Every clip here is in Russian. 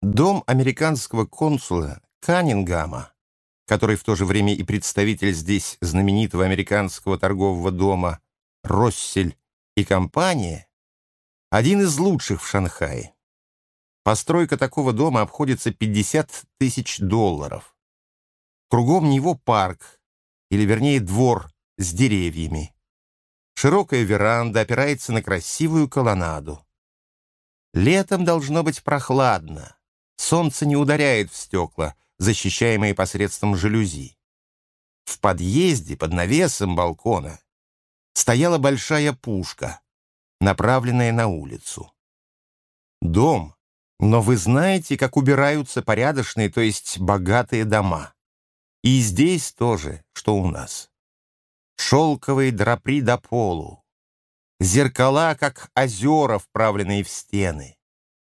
Дом американского консула Каннингама, который в то же время и представитель здесь знаменитого американского торгового дома «Россель и компания», один из лучших в Шанхае. Постройка такого дома обходится 50 тысяч долларов. Кругом него парк, или вернее двор с деревьями. Широкая веранда опирается на красивую колоннаду. Летом должно быть прохладно. Солнце не ударяет в стекла, защищаемые посредством жалюзи. В подъезде под навесом балкона стояла большая пушка, направленная на улицу. Дом, но вы знаете, как убираются порядочные, то есть богатые дома. И здесь тоже, что у нас. Шелковые драпри до полу, зеркала, как озера, вправленные в стены,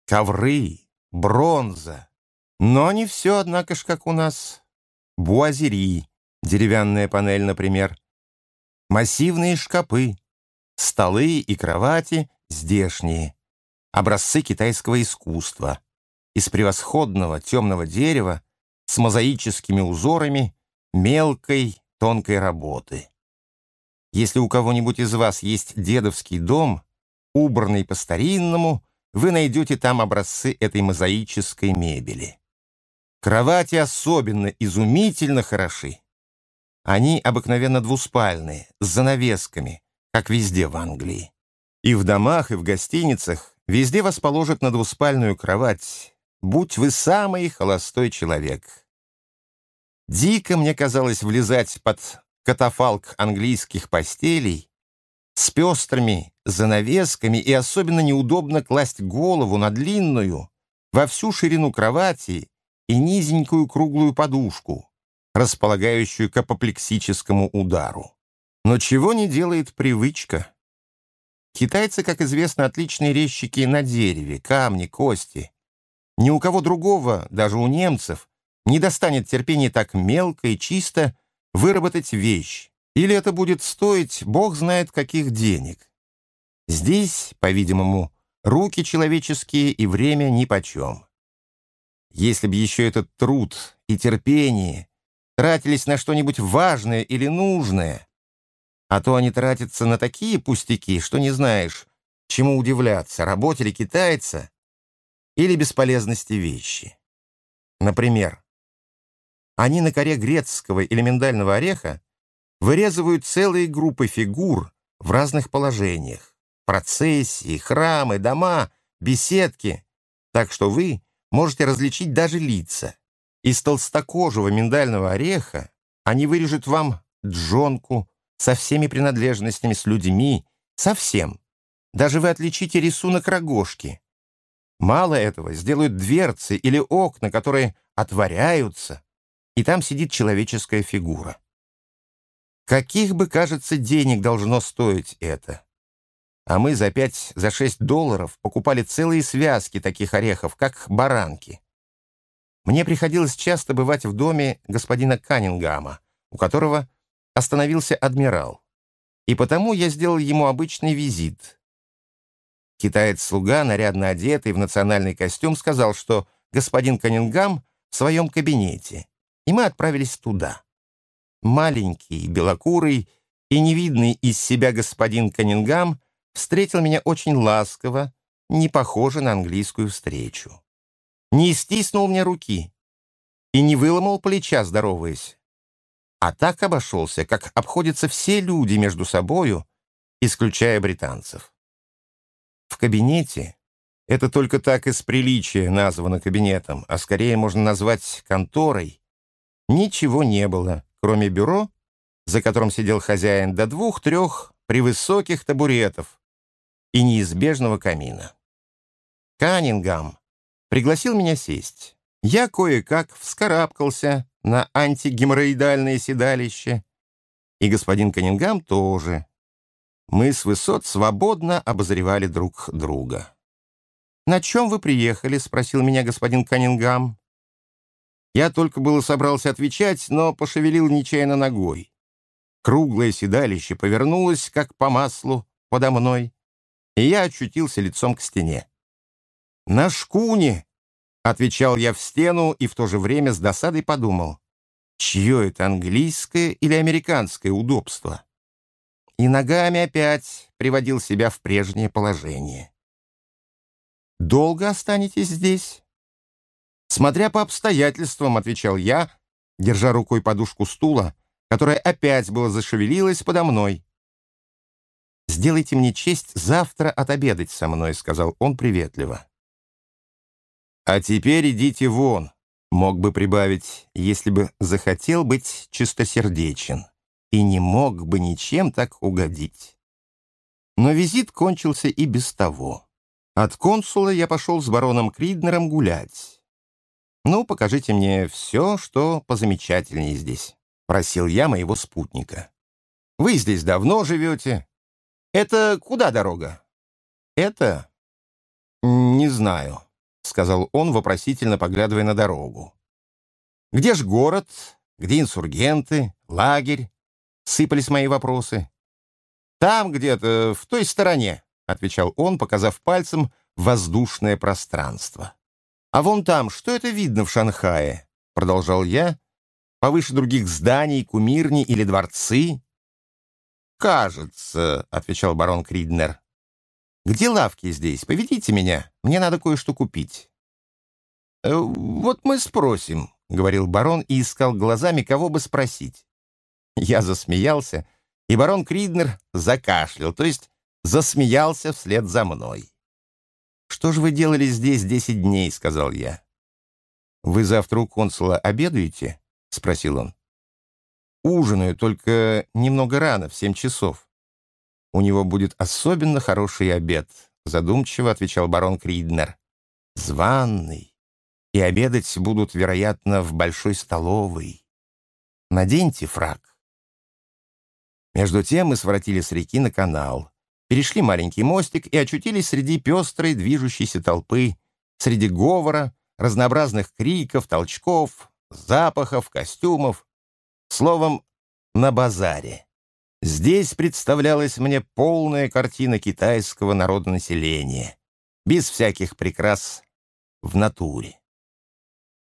ковры, бронза. Но не все, однако ж, как у нас. Буазери, деревянная панель, например. Массивные шкапы, столы и кровати здешние. Образцы китайского искусства. Из превосходного темного дерева с мозаическими узорами мелкой тонкой работы. Если у кого-нибудь из вас есть дедовский дом, убранный по-старинному, вы найдете там образцы этой мозаической мебели. Кровати особенно изумительно хороши. Они обыкновенно двуспальные, с занавесками, как везде в Англии. И в домах, и в гостиницах везде вас положат на двуспальную кровать, будь вы самый холостой человек. Дико мне казалось влезать под катафалк английских постелей с пестрыми занавесками и особенно неудобно класть голову на длинную, во всю ширину кровати и низенькую круглую подушку, располагающую к апоплексическому удару. Но чего не делает привычка? Китайцы, как известно, отличные резчики на дереве, камни, кости. Ни у кого другого, даже у немцев, не достанет терпения так мелко и чисто выработать вещь, или это будет стоить бог знает каких денег. Здесь, по-видимому, руки человеческие и время нипочем. Если бы еще этот труд и терпение тратились на что-нибудь важное или нужное, а то они тратятся на такие пустяки, что не знаешь, чему удивляться, работе ли китайца или бесполезности вещи. Например, они на коре грецкого или миндального ореха вырезывают целые группы фигур в разных положениях. Процессии, храмы, дома, беседки. Так что вы можете различить даже лица. Из толстокожего миндального ореха они вырежут вам джонку со всеми принадлежностями, с людьми, совсем. Даже вы отличите рисунок рогожки. Мало этого, сделают дверцы или окна, которые отворяются, и там сидит человеческая фигура. Каких бы, кажется, денег должно стоить это? А мы за пять, за шесть долларов покупали целые связки таких орехов, как баранки. Мне приходилось часто бывать в доме господина Каннингама, у которого остановился адмирал. И потому я сделал ему обычный визит. Китаец-слуга, нарядно одетый в национальный костюм, сказал, что господин Каннингам в своем кабинете, и мы отправились туда. Маленький, белокурый и невидный из себя господин Каннингам встретил меня очень ласково, не похоже на английскую встречу. Не стиснул мне руки и не выломал плеча, здороваясь. А так обошелся, как обходятся все люди между собою, исключая британцев. В кабинете, это только так из приличия названо кабинетом, а скорее можно назвать конторой, ничего не было, кроме бюро, за которым сидел хозяин, до двух-трех превысоких табуретов и неизбежного камина. Каннингам пригласил меня сесть. Я кое-как вскарабкался на антигеморроидальное седалище, и господин Каннингам тоже. Мы с высот свободно обозревали друг друга. «На чем вы приехали?» — спросил меня господин Каннингам. Я только было собрался отвечать, но пошевелил нечаянно ногой. Круглое седалище повернулось, как по маслу, подо мной, и я очутился лицом к стене. «На шкуне!» Отвечал я в стену и в то же время с досадой подумал, чье это английское или американское удобство. И ногами опять приводил себя в прежнее положение. «Долго останетесь здесь?» «Смотря по обстоятельствам», — отвечал я, держа рукой подушку стула, которая опять была зашевелилась подо мной. «Сделайте мне честь завтра отобедать со мной», — сказал он приветливо. «А теперь идите вон», — мог бы прибавить, если бы захотел быть чистосердечен и не мог бы ничем так угодить. Но визит кончился и без того. От консула я пошел с бароном Криднером гулять. «Ну, покажите мне все, что позамечательнее здесь», — просил я моего спутника. «Вы здесь давно живете. Это куда дорога?» «Это? Не знаю», — сказал он, вопросительно поглядывая на дорогу. «Где ж город? Где инсургенты? Лагерь?» — сыпались мои вопросы. «Там где-то, в той стороне», — отвечал он, показав пальцем воздушное пространство. «А вон там, что это видно в Шанхае?» — продолжал я. «Повыше других зданий, кумирни или дворцы?» «Кажется», — отвечал барон Криднер. Где лавки здесь? Поведите меня. Мне надо кое-что купить». «Э, «Вот мы спросим», — говорил барон и искал глазами, кого бы спросить. Я засмеялся, и барон Криднер закашлял, то есть засмеялся вслед за мной. «Что же вы делали здесь десять дней?» — сказал я. «Вы завтра у консула обедаете?» — спросил он. «Ужинаю, только немного рано, в семь часов. «У него будет особенно хороший обед», — задумчиво отвечал барон Криднер. «Званный. И обедать будут, вероятно, в большой столовой. Наденьте фраг». Между тем мы своротили с реки на канал, перешли маленький мостик и очутились среди пестрой движущейся толпы, среди говора, разнообразных криков, толчков, запахов, костюмов. Словом, на базаре. Здесь представлялась мне полная картина китайского народонаселения, без всяких прикрас в натуре.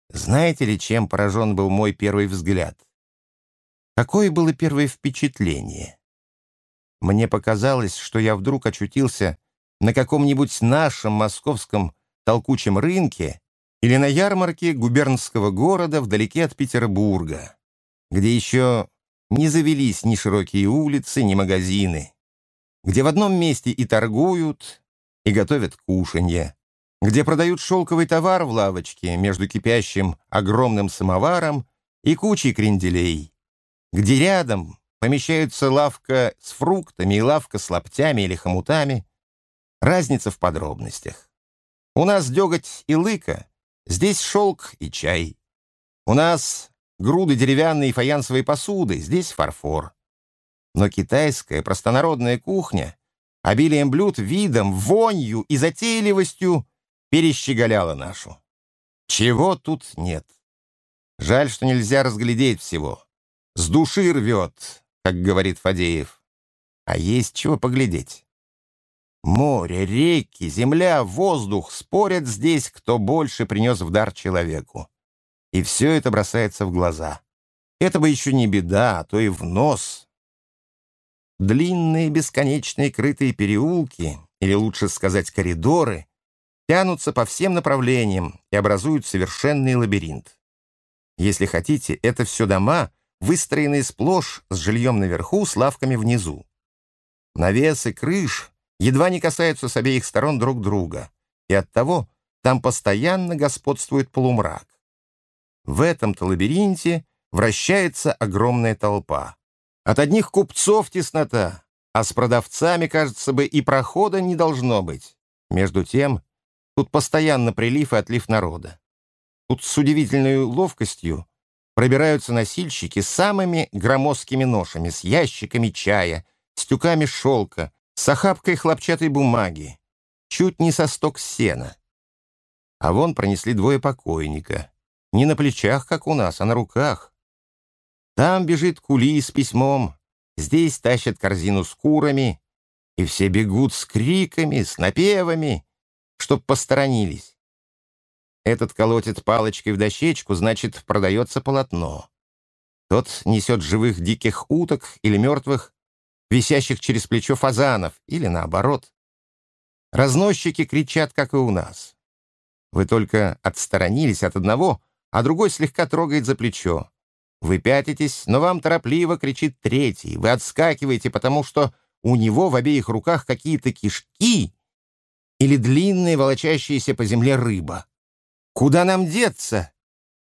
Знаете ли, чем поражен был мой первый взгляд? Какое было первое впечатление? Мне показалось, что я вдруг очутился на каком-нибудь нашем московском толкучем рынке или на ярмарке губернского города вдалеке от Петербурга, где еще не завелись ни широкие улицы, ни магазины, где в одном месте и торгуют, и готовят кушанье, где продают шелковый товар в лавочке между кипящим огромным самоваром и кучей кренделей, где рядом помещаются лавка с фруктами и лавка с лаптями или хомутами. Разница в подробностях. У нас деготь и лыка, здесь шелк и чай. У нас груды деревянной и фаянсовой посуды, здесь фарфор. Но китайская простонародная кухня обилием блюд, видом, вонью и затейливостью перещеголяла нашу. Чего тут нет. Жаль, что нельзя разглядеть всего. С души рвет, как говорит Фадеев. А есть чего поглядеть. Море, реки, земля, воздух спорят здесь, кто больше принес в дар человеку. И все это бросается в глаза. Это бы еще не беда, а то и в нос. Длинные бесконечные крытые переулки, или лучше сказать коридоры, тянутся по всем направлениям и образуют совершенный лабиринт. Если хотите, это все дома, выстроенные сплошь с жильем наверху, с лавками внизу. Навесы, крыш едва не касаются с обеих сторон друг друга, и оттого там постоянно господствует полумрак. В этом-то лабиринте вращается огромная толпа. От одних купцов теснота, а с продавцами, кажется бы, и прохода не должно быть. Между тем, тут постоянно прилив и отлив народа. Тут с удивительной ловкостью пробираются носильщики с самыми громоздкими ношами, с ящиками чая, с тюками шелка, с охапкой хлопчатой бумаги, чуть не со сток сена. А вон пронесли двое покойника. Не на плечах, как у нас, а на руках. Там бежит кули с письмом, здесь тащат корзину с курами, и все бегут с криками, с напевами, чтоб посторонились. Этот колотит палочкой в дощечку, значит, продается полотно. Тот несет живых диких уток или мертвых, висящих через плечо фазанов, или наоборот. Разносчики кричат, как и у нас. Вы только отсторонились от одного, а другой слегка трогает за плечо. Вы пятитесь, но вам торопливо кричит третий. Вы отскакиваете, потому что у него в обеих руках какие-то кишки или длинная волочащаяся по земле рыба. «Куда нам деться?»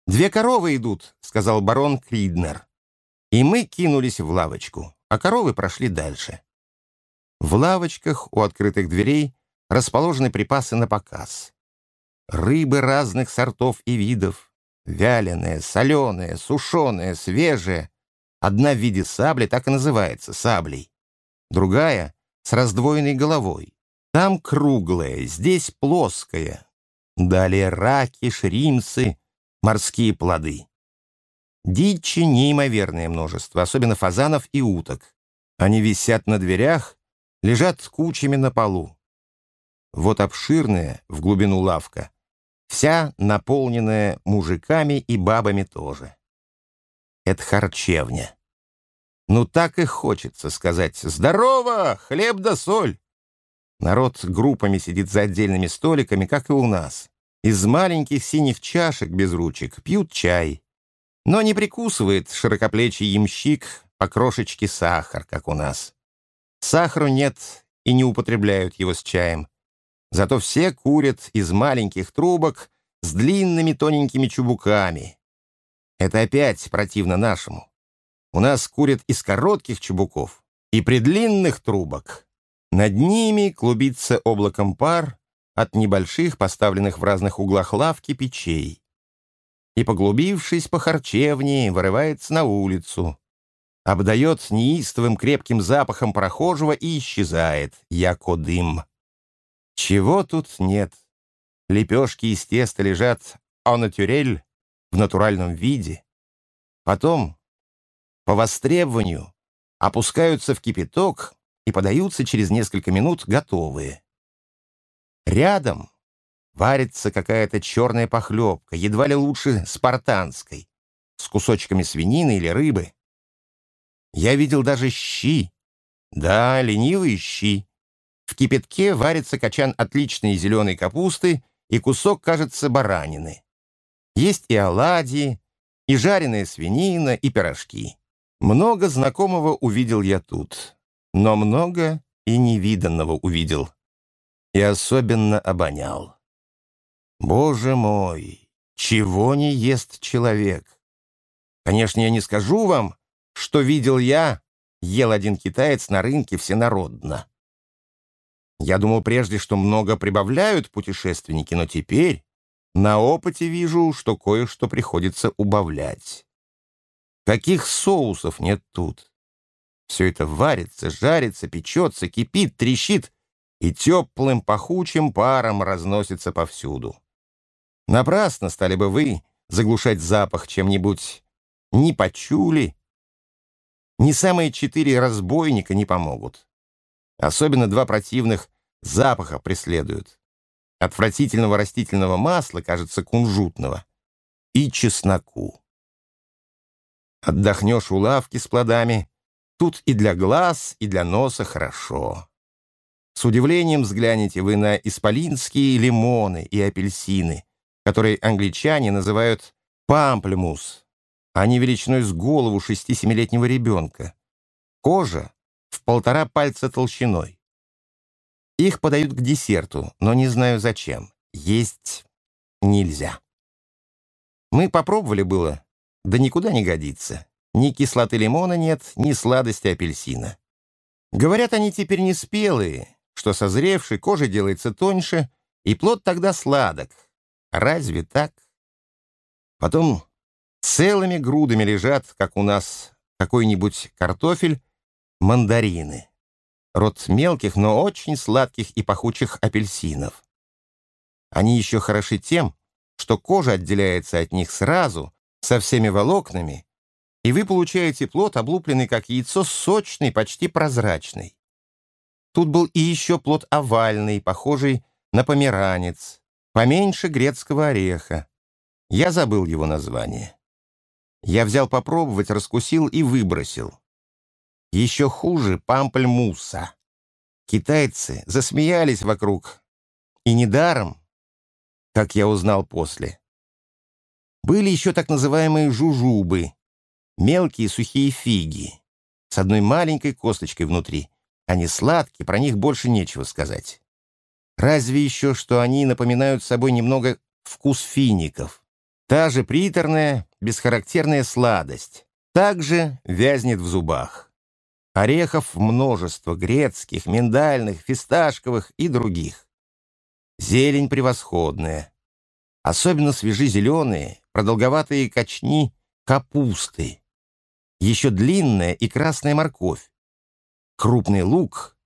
«Две коровы идут», — сказал барон Криднер. И мы кинулись в лавочку, а коровы прошли дальше. В лавочках у открытых дверей расположены припасы на показ. Рыбы разных сортов и видов, Вяленая, соленая, сушеная, свежая. Одна в виде сабли так и называется саблей. Другая — с раздвоенной головой. Там круглая, здесь плоская. Далее раки, шримсы, морские плоды. Дичи неимоверное множество, особенно фазанов и уток. Они висят на дверях, лежат кучами на полу. Вот обширная, в глубину лавка, вся наполненная мужиками и бабами тоже. Это харчевня. Ну так и хочется сказать «Здорово! Хлеб да соль!» Народ группами сидит за отдельными столиками, как и у нас. Из маленьких синих чашек без ручек пьют чай. Но не прикусывает широкоплечий ямщик по крошечке сахар, как у нас. Сахару нет и не употребляют его с чаем. Зато все курят из маленьких трубок с длинными тоненькими чубуками. Это опять противно нашему. У нас курят из коротких чубуков и при длинных трубок. Над ними клубится облаком пар от небольших, поставленных в разных углах лавки, печей. И, поглубившись по харчевне, вырывается на улицу, обдает неистовым крепким запахом прохожего и исчезает, яко дым. Чего тут нет? Лепешки из теста лежат анатюрель в натуральном виде. Потом, по востребованию, опускаются в кипяток и подаются через несколько минут готовые. Рядом варится какая-то черная похлебка, едва ли лучше спартанской, с кусочками свинины или рыбы. Я видел даже щи. Да, ленивые щи. В кипятке варится качан отличной зеленой капусты и кусок, кажется, баранины. Есть и оладьи, и жареная свинина, и пирожки. Много знакомого увидел я тут, но много и невиданного увидел. И особенно обонял. Боже мой, чего не ест человек? Конечно, я не скажу вам, что видел я, ел один китаец на рынке всенародно. Я думал прежде, что много прибавляют путешественники, но теперь на опыте вижу, что кое-что приходится убавлять. Каких соусов нет тут? Все это варится, жарится, печется, кипит, трещит и теплым пахучим паром разносится повсюду. Напрасно стали бы вы заглушать запах чем-нибудь ни почули, ни самые четыре разбойника не помогут. Особенно два противных запаха преследуют. Отвратительного растительного масла, кажется, кунжутного, и чесноку. Отдохнешь у лавки с плодами, тут и для глаз, и для носа хорошо. С удивлением взгляните вы на исполинские лимоны и апельсины, которые англичане называют памплемус. Они величиной с голову шести-семилетнего ребенка. Кожа в полтора пальца толщиной. Их подают к десерту, но не знаю зачем. Есть нельзя. Мы попробовали было, да никуда не годится. Ни кислоты лимона нет, ни сладости апельсина. Говорят, они теперь не спелые, что созревший кожа делается тоньше, и плод тогда сладок. Разве так? Потом целыми грудами лежат, как у нас какой-нибудь картофель, мандарины. Род мелких, но очень сладких и пахучих апельсинов. Они еще хороши тем, что кожа отделяется от них сразу, со всеми волокнами, и вы получаете плод, облупленный как яйцо, сочный, почти прозрачный. Тут был и еще плод овальный, похожий на померанец, поменьше грецкого ореха. Я забыл его название. Я взял попробовать, раскусил и выбросил. Еще хуже пампельмуса. Китайцы засмеялись вокруг. И недаром, как я узнал после. Были еще так называемые жужубы, мелкие сухие фиги, с одной маленькой косточкой внутри. Они сладкие, про них больше нечего сказать. Разве еще, что они напоминают собой немного вкус фиников. Та же приторная, бесхарактерная сладость также вязнет в зубах. Орехов множество, грецких, миндальных, фисташковых и других. Зелень превосходная. Особенно свежи зеленые, продолговатые кочни капусты. Еще длинная и красная морковь. Крупный лук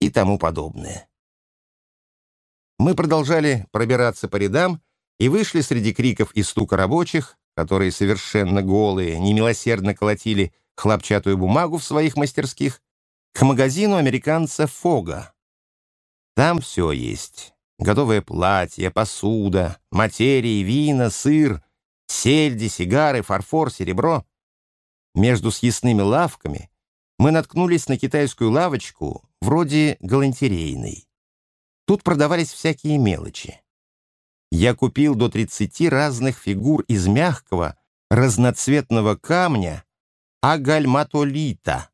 и тому подобное. Мы продолжали пробираться по рядам и вышли среди криков и стука рабочих, которые совершенно голые, немилосердно колотили хлопчатую бумагу в своих мастерских, к магазину американца Фога. Там все есть. Готовое платье, посуда, материи, вина, сыр, сельди, сигары, фарфор, серебро. Между съестными лавками мы наткнулись на китайскую лавочку вроде галантерейной. Тут продавались всякие мелочи. Я купил до 30 разных фигур из мягкого, разноцветного камня агальматолита,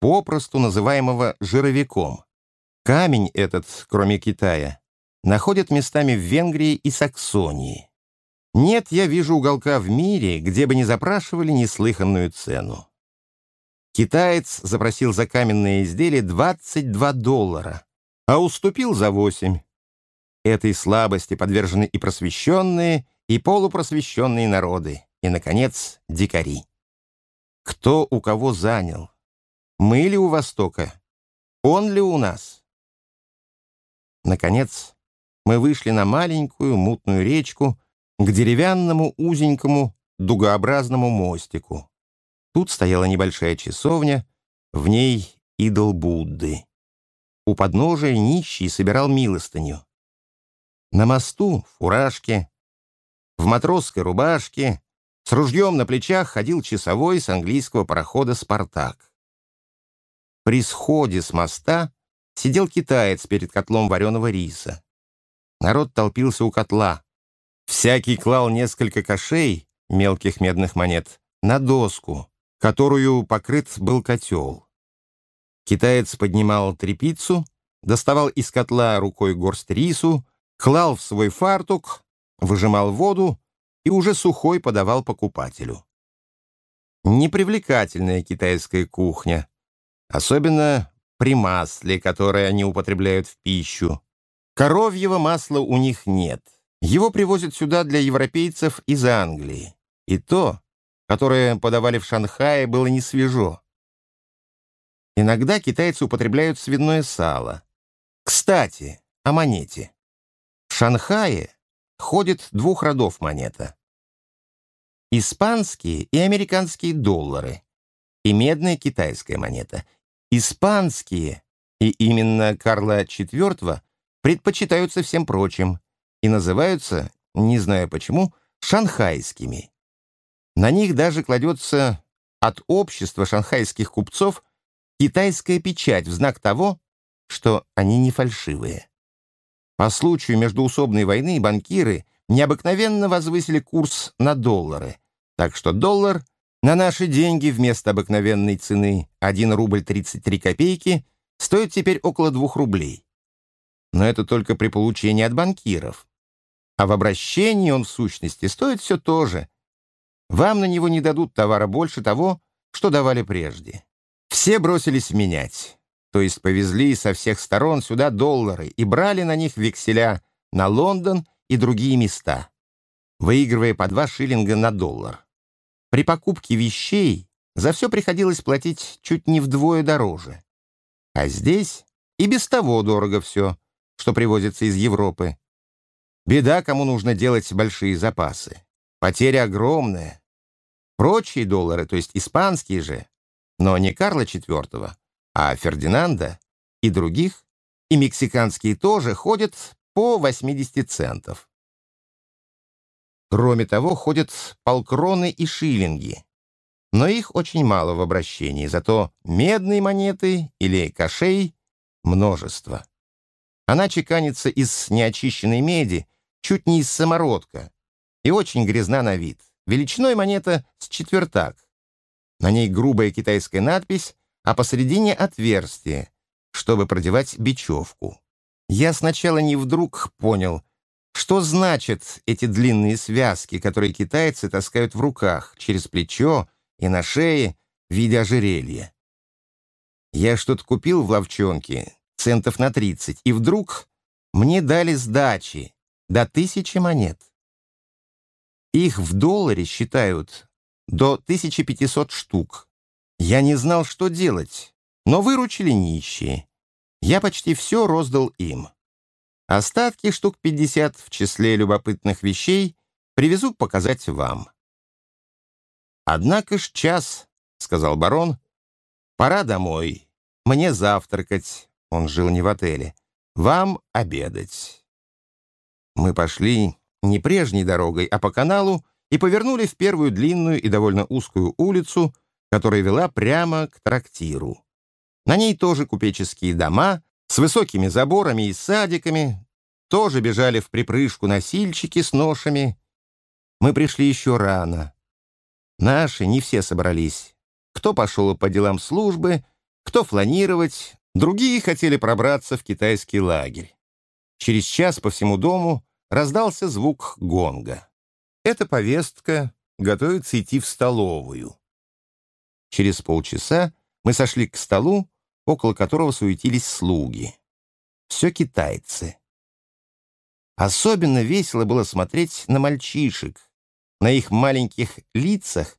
попросту называемого жировиком. Камень этот, кроме Китая, находят местами в Венгрии и Саксонии. Нет, я вижу уголка в мире, где бы не запрашивали неслыханную цену. Китаец запросил за каменное изделие 22 доллара, а уступил за 8. Этой слабости подвержены и просвещенные, и полупросвещенные народы, и, наконец, дикари. Кто у кого занял? Мы ли у Востока? Он ли у нас? Наконец, мы вышли на маленькую мутную речку к деревянному узенькому дугообразному мостику. Тут стояла небольшая часовня, в ней идол Будды. У подножия нищий собирал милостыню. На мосту в фуражке, в матросской рубашке, с ружьем на плечах ходил часовой с английского парохода «Спартак». При сходе с моста сидел китаец перед котлом вареного риса. Народ толпился у котла. Всякий клал несколько кошей, мелких медных монет, на доску, которую покрыт был котел. Китаец поднимал трепицу, доставал из котла рукой горсть рису, клал в свой фартук, выжимал воду и уже сухой подавал покупателю. Непривлекательная китайская кухня, особенно при масле, которое они употребляют в пищу. Коровьего масла у них нет. Его привозят сюда для европейцев из Англии. И то, которое подавали в Шанхае, было не свежо. Иногда китайцы употребляют свиное сало. Кстати, о монете. В Шанхае ходит двух родов монета. Испанские и американские доллары и медная китайская монета. Испанские, и именно Карла IV, предпочитаются всем прочим и называются, не знаю почему, шанхайскими. На них даже кладется от общества шанхайских купцов китайская печать в знак того, что они не фальшивые. По случаю междуусобной войны банкиры необыкновенно возвысили курс на доллары, так что доллар на наши деньги вместо обыкновенной цены 1 рубль 33 копейки стоит теперь около 2 рублей. Но это только при получении от банкиров. А в обращении он в сущности стоит все то же. Вам на него не дадут товара больше того, что давали прежде. Все бросились менять то есть повезли со всех сторон сюда доллары и брали на них векселя на Лондон и другие места, выигрывая по два шиллинга на доллар. При покупке вещей за все приходилось платить чуть не вдвое дороже. А здесь и без того дорого все, что привозится из Европы. Беда, кому нужно делать большие запасы. Потеря огромная. Прочие доллары, то есть испанские же, но не Карла IV, а Фердинанда и других, и мексиканские тоже ходят по 80 центов. Кроме того, ходят полкроны и шиллинги. Но их очень мало в обращении, зато медные монеты или кошей множество. Она чеканится из неочищенной меди, чуть не из самородка, и очень грязна на вид. Величиной монета с четвертак. На ней грубая китайская надпись, а посередине отверстие, чтобы продевать бечевку. Я сначала не вдруг понял, что значат эти длинные связки, которые китайцы таскают в руках, через плечо и на шее в виде ожерелья. Я что-то купил в ловчонке, центов на 30, и вдруг мне дали сдачи до тысячи монет. Их в долларе считают до 1500 штук. Я не знал, что делать, но выручили нищие. Я почти все роздал им. Остатки штук 50 в числе любопытных вещей привезу показать вам. «Однако ж час», — сказал барон, — «пора домой. Мне завтракать, он жил не в отеле, вам обедать». Мы пошли не прежней дорогой, а по каналу и повернули в первую длинную и довольно узкую улицу, которая вела прямо к трактиру. На ней тоже купеческие дома с высокими заборами и садиками, тоже бежали в припрыжку носильщики с ношами. Мы пришли еще рано. Наши не все собрались. Кто пошел по делам службы, кто фланировать, другие хотели пробраться в китайский лагерь. Через час по всему дому раздался звук гонга. Эта повестка готовится идти в столовую. Через полчаса мы сошли к столу, около которого суетились слуги. Все китайцы. Особенно весело было смотреть на мальчишек, на их маленьких лицах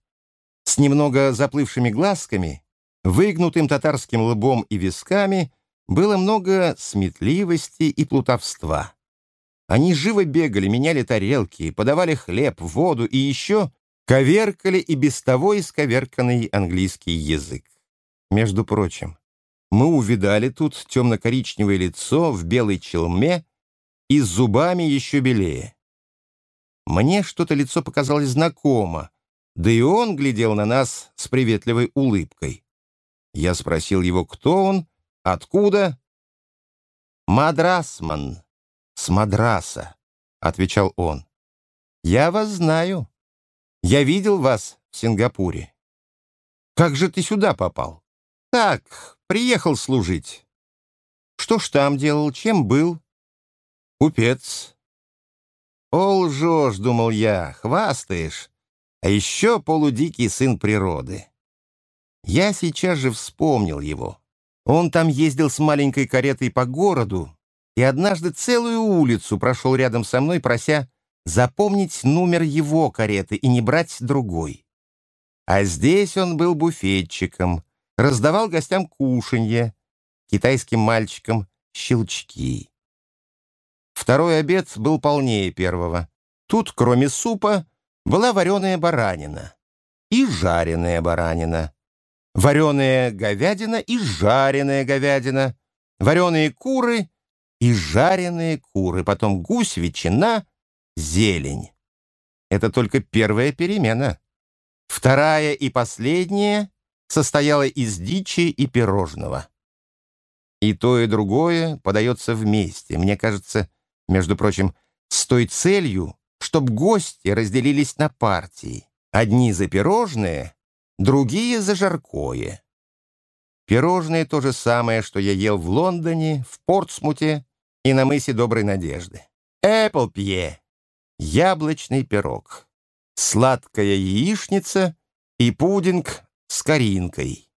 с немного заплывшими глазками, выгнутым татарским лбом и висками было много сметливости и плутовства. Они живо бегали, меняли тарелки, подавали хлеб, воду и еще коверкали и без того исковерканный английский язык. Между прочим, мы увидали тут темно-коричневое лицо в белой челме и с зубами еще белее. Мне что-то лицо показалось знакомо, да и он глядел на нас с приветливой улыбкой. Я спросил его, кто он, откуда. «Мадрасман, с Мадраса», — отвечал он. «Я вас знаю. Я видел вас в Сингапуре». «Как же ты сюда попал?» «Так, приехал служить». «Что ж там делал, чем был?» «Купец. «О, лжешь», — думал я, — «хвастаешь, а еще полудикий сын природы». Я сейчас же вспомнил его. Он там ездил с маленькой каретой по городу и однажды целую улицу прошел рядом со мной, прося запомнить номер его кареты и не брать другой. А здесь он был буфетчиком, раздавал гостям кушанье, китайским мальчикам щелчки. Второй обед был полнее первого. Тут, кроме супа, была вареная баранина и жареная баранина, вареная говядина и жареная говядина, вареные куры и жареные куры, потом гусь, ветчина, зелень. Это только первая перемена. Вторая и последняя состояла из дичи и пирожного. И то, и другое подается вместе. Мне кажется, между прочим, с той целью, чтобы гости разделились на партии. Одни за пирожные, другие за жаркое. Пирожные то же самое, что я ел в Лондоне, в Портсмуте и на мысе Доброй Надежды. Эпплпье — яблочный пирог, сладкая яичница и пудинг с коринкой.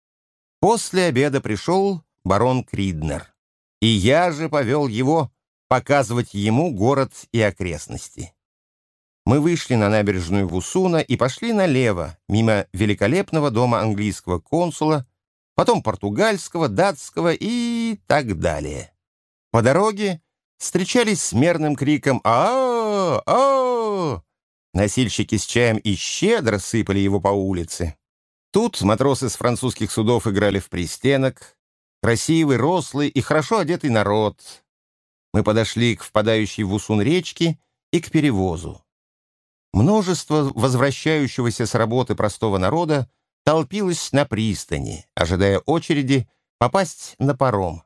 После обеда пришел барон Криднер, и я же повел его показывать ему город и окрестности. Мы вышли на набережную Вусуна и пошли налево, мимо великолепного дома английского консула, потом португальского, датского и так далее. По дороге встречались с мерным криком а а! Носильщики с чаем и щедро сыпали его по улице. Тут матросы с французских судов играли в пристенок. Красивый, рослый и хорошо одетый народ, мы подошли к впадающей в Усун речке и к перевозу. Множество возвращающегося с работы простого народа толпилось на пристани, ожидая очереди попасть на паром,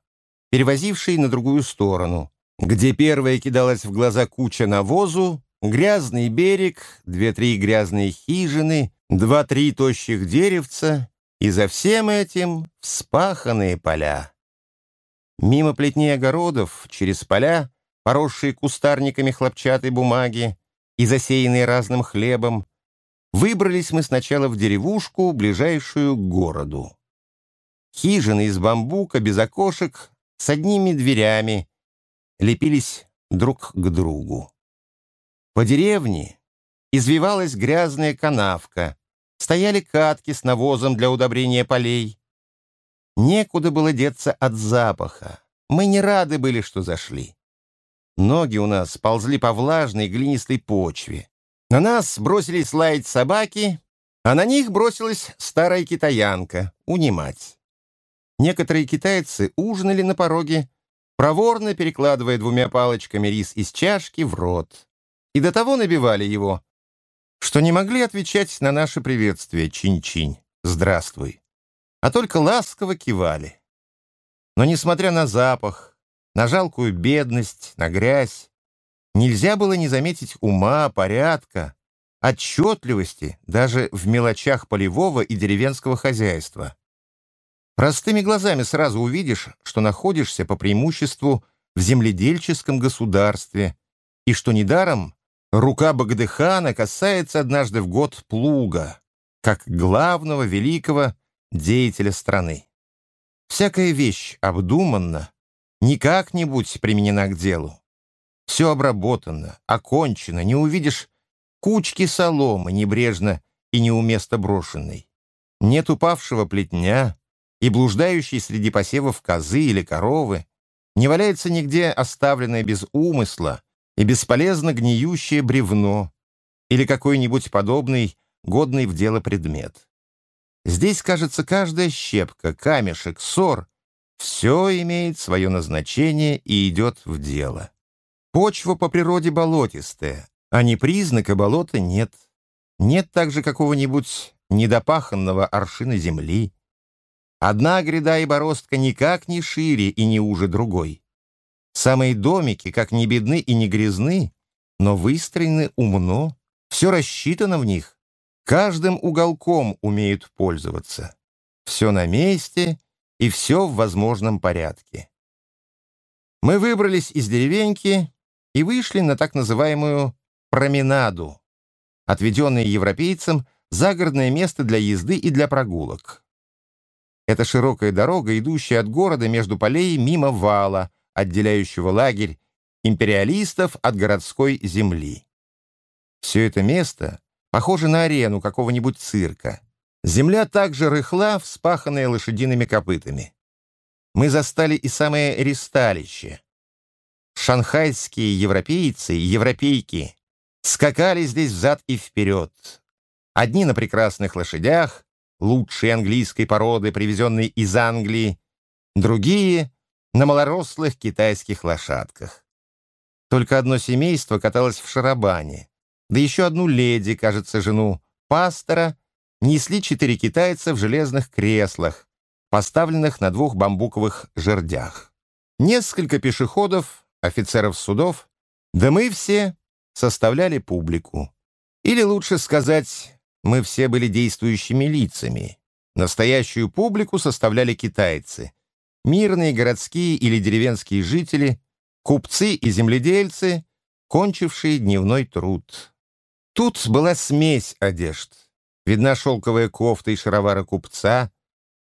перевозивший на другую сторону, где первая кидалась в глаза куча навозу, грязный берег, две-три грязные хижины, два-три тощих деревца, и за всем этим вспаханные поля. Мимо плетней огородов, через поля, поросшие кустарниками хлопчатой бумаги и засеянные разным хлебом, выбрались мы сначала в деревушку, ближайшую к городу. Хижины из бамбука, без окошек, с одними дверями, лепились друг к другу. По деревне извивалась грязная канавка, стояли катки с навозом для удобрения полей. Некуда было деться от запаха. Мы не рады были, что зашли. Ноги у нас ползли по влажной глинистой почве. На нас бросились лаять собаки, а на них бросилась старая китаянка унимать. Некоторые китайцы ужинали на пороге, проворно перекладывая двумя палочками рис из чашки в рот. И до того набивали его, что не могли отвечать на наше приветствие «Чинь-чинь», «Здравствуй», а только ласково кивали. Но, несмотря на запах, на жалкую бедность, на грязь, нельзя было не заметить ума, порядка, отчетливости даже в мелочах полевого и деревенского хозяйства. Простыми глазами сразу увидишь, что находишься по преимуществу в земледельческом государстве, и что недаром Рука Багдыхана касается однажды в год плуга, как главного великого деятеля страны. Всякая вещь обдуманна, не как-нибудь применена к делу. Все обработано, окончено, не увидишь кучки соломы, небрежно и неуместно брошенной. Нет упавшего плетня и блуждающей среди посевов козы или коровы, не валяется нигде оставленное без умысла, и бесполезно гниющее бревно или какой-нибудь подобный, годный в дело предмет. Здесь, кажется, каждая щепка, камешек, ссор — все имеет свое назначение и идет в дело. Почва по природе болотистая, а ни признака болота нет. Нет также какого-нибудь недопаханного аршина земли. Одна гряда и бороздка никак не шире и не уже другой. Самые домики, как не бедны и не грязны, но выстроены умно, все рассчитано в них, каждым уголком умеют пользоваться. Все на месте и все в возможном порядке. Мы выбрались из деревеньки и вышли на так называемую променаду, отведенное европейцам загородное место для езды и для прогулок. Это широкая дорога, идущая от города между полей мимо вала, отделяющего лагерь империалистов от городской земли. Все это место похоже на арену какого-нибудь цирка. Земля также рыхла, вспаханная лошадиными копытами. Мы застали и самое ристалище. Шанхайские европейцы и европейки скакали здесь взад и вперед. Одни на прекрасных лошадях, лучшей английской породы, привезенной из Англии, другие на малорослых китайских лошадках. Только одно семейство каталось в шарабане, да еще одну леди, кажется, жену пастора, несли четыре китайца в железных креслах, поставленных на двух бамбуковых жердях. Несколько пешеходов, офицеров судов, да мы все составляли публику. Или лучше сказать, мы все были действующими лицами. Настоящую публику составляли китайцы — мирные городские или деревенские жители, купцы и земледельцы, кончившие дневной труд. Тут была смесь одежд. Видна шелковая кофта и шаровары купца,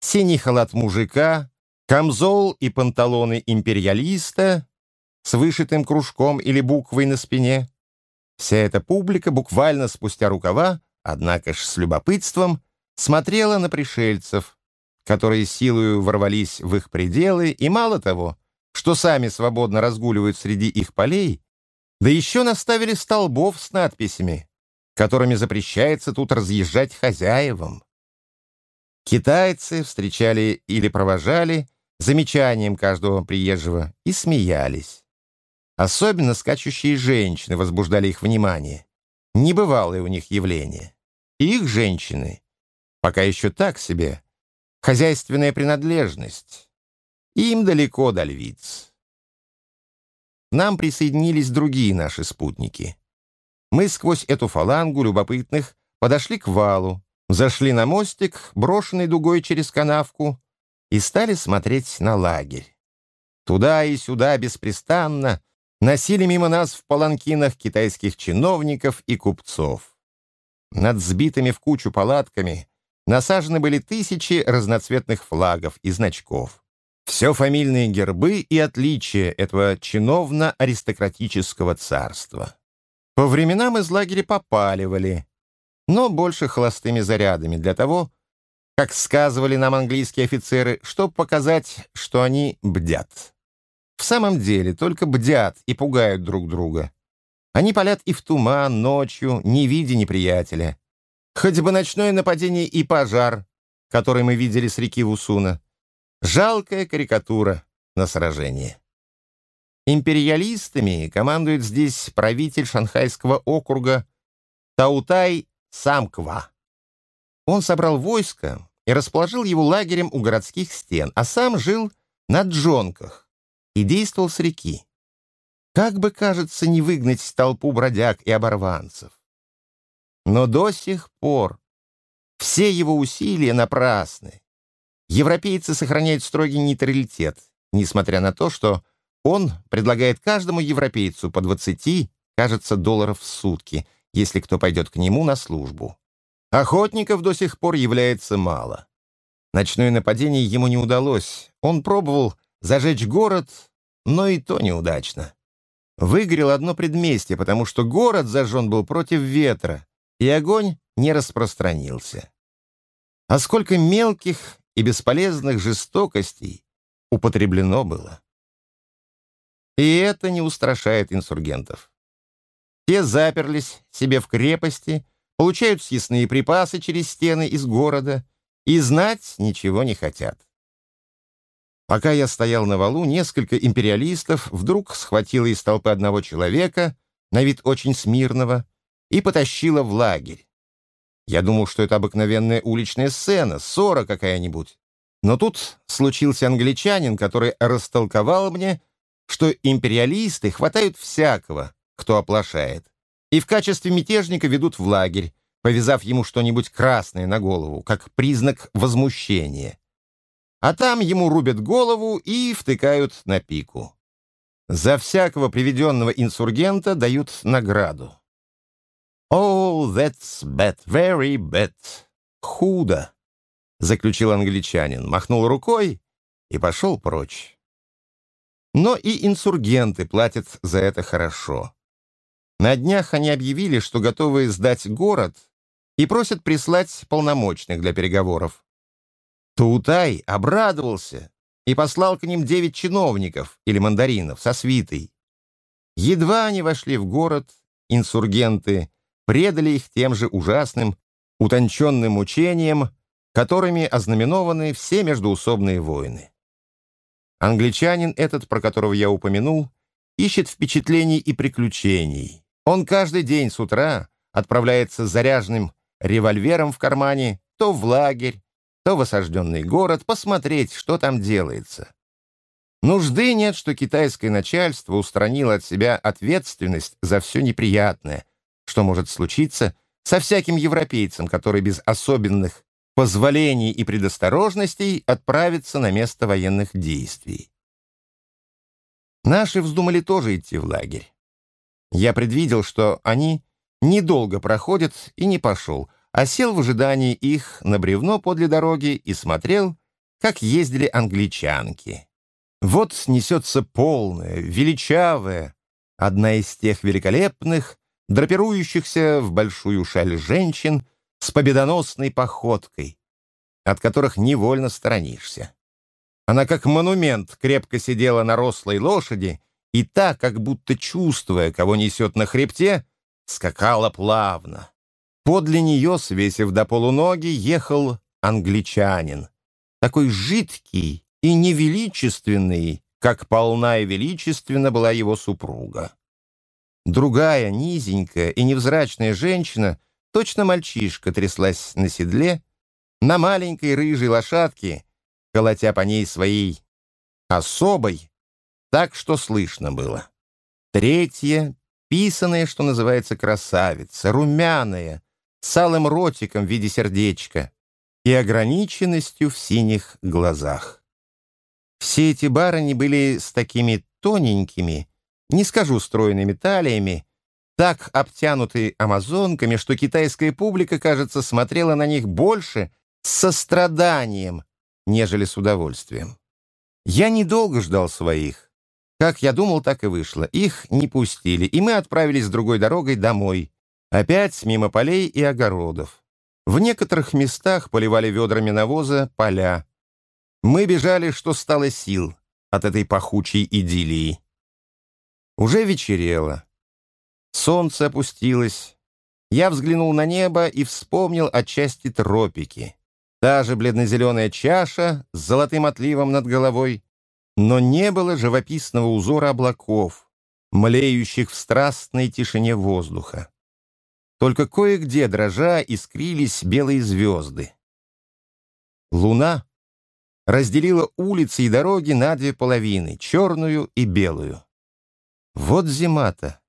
синий халат мужика, камзол и панталоны империалиста с вышитым кружком или буквой на спине. Вся эта публика буквально спустя рукава, однако ж с любопытством, смотрела на пришельцев, которые силою ворвались в их пределы, и мало того, что сами свободно разгуливают среди их полей, да еще наставили столбов с надписями, которыми запрещается тут разъезжать хозяевам. Китайцы встречали или провожали замечанием каждого приезжего и смеялись. Особенно скачущие женщины возбуждали их внимание. Небывалое у них явление. И их женщины, пока еще так себе, хозяйственная принадлежность. Им далеко до львиц. К нам присоединились другие наши спутники. Мы сквозь эту фалангу любопытных подошли к валу, зашли на мостик, брошенный дугой через канавку, и стали смотреть на лагерь. Туда и сюда беспрестанно носили мимо нас в паланкинах китайских чиновников и купцов. Над сбитыми в кучу палатками насажены были тысячи разноцветных флагов и значков. Все фамильные гербы и отличия этого чиновно-аристократического царства. По временам из лагеря попаливали, но больше холостыми зарядами для того, как сказывали нам английские офицеры, чтобы показать, что они бдят. В самом деле, только бдят и пугают друг друга. Они палят и в туман, ночью, не видя неприятеля. Хоть бы ночное нападение и пожар, который мы видели с реки Усуна. Жалкая карикатура на сражение. Империалистами командует здесь правитель шанхайского округа Таутай Самква. Он собрал войско и расположил его лагерем у городских стен, а сам жил на джонках, и действовал с реки. Как бы, кажется, не выгнать толпу бродяг и оборванцев. Но до сих пор все его усилия напрасны. Европейцы сохраняют строгий нейтралитет, несмотря на то, что он предлагает каждому европейцу по 20, кажется, долларов в сутки, если кто пойдет к нему на службу. Охотников до сих пор является мало. Ночное нападение ему не удалось. Он пробовал зажечь город, но и то неудачно. Выгорело одно предместье, потому что город зажжен был против ветра, и огонь не распространился. А сколько мелких и бесполезных жестокостей употреблено было. И это не устрашает инсургентов. Те заперлись себе в крепости, получают съестные припасы через стены из города и знать ничего не хотят. Пока я стоял на валу, несколько империалистов вдруг схватило из толпы одного человека, на вид очень смирного, и потащило в лагерь. Я думал, что это обыкновенная уличная сцена, ссора какая-нибудь. Но тут случился англичанин, который растолковал мне, что империалисты хватают всякого, кто оплошает, и в качестве мятежника ведут в лагерь, повязав ему что-нибудь красное на голову, как признак возмущения а там ему рубят голову и втыкают на пику. За всякого приведенного инсургента дают награду. «Oh, that's bad, very bad. Худо», — заключил англичанин, махнул рукой и пошел прочь. Но и инсургенты платят за это хорошо. На днях они объявили, что готовы сдать город и просят прислать полномочных для переговоров. Тутай обрадовался и послал к ним девять чиновников или мандаринов со свитой. Едва они вошли в город, инсургенты предали их тем же ужасным, утонченным мучениям, которыми ознаменованы все междуусобные войны. Англичанин этот, про которого я упомянул, ищет впечатлений и приключений. Он каждый день с утра отправляется заряженным револьвером в кармане то в лагерь, то в осажденный город, посмотреть, что там делается. Нужды нет, что китайское начальство устранило от себя ответственность за все неприятное, что может случиться со всяким европейцем, который без особенных позволений и предосторожностей отправится на место военных действий. Наши вздумали тоже идти в лагерь. Я предвидел, что они недолго проходят, и не пошел, а сел в ожидании их на бревно подле дороги и смотрел, как ездили англичанки. Вот несется полная, величавая, одна из тех великолепных, драпирующихся в большую шаль женщин с победоносной походкой, от которых невольно сторонишься. Она как монумент крепко сидела на рослой лошади и так, как будто чувствуя, кого несет на хребте, скакала плавно. Подле нее, свесив до полуноги, ехал англичанин, такой жидкий и невеличественный, как полна и величественна была его супруга. Другая, низенькая и невзрачная женщина, точно мальчишка, тряслась на седле, на маленькой рыжей лошадке, колотя по ней своей особой, так что слышно было. Третья, писаная, что называется, красавица, румяная, с алым ротиком в виде сердечка и ограниченностью в синих глазах. Все эти барыни были с такими тоненькими, не скажу стройными талиями, так обтянуты амазонками, что китайская публика, кажется, смотрела на них больше с состраданием, нежели с удовольствием. Я недолго ждал своих. Как я думал, так и вышло. Их не пустили, и мы отправились другой дорогой домой. Опять мимо полей и огородов. В некоторых местах поливали ведрами навоза поля. Мы бежали, что стало сил от этой пахучей идиллии. Уже вечерело. Солнце опустилось. Я взглянул на небо и вспомнил отчасти тропики. Та же бледно-зеленая чаша с золотым отливом над головой, но не было живописного узора облаков, млеющих в страстной тишине воздуха. Только кое-где, дрожа, искрились белые звезды. Луна разделила улицы и дороги на две половины, черную и белую. Вот зима-то.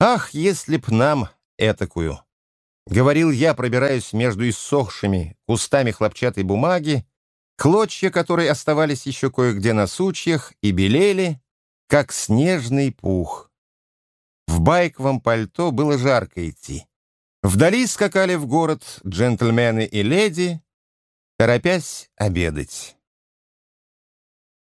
Ах, если б нам этакую! Говорил я, пробираясь между иссохшими кустами хлопчатой бумаги, клочья которой оставались еще кое-где на сучьях и белели, как снежный пух. В байковом пальто было жарко идти. Вдали скакали в город джентльмены и леди, торопясь обедать.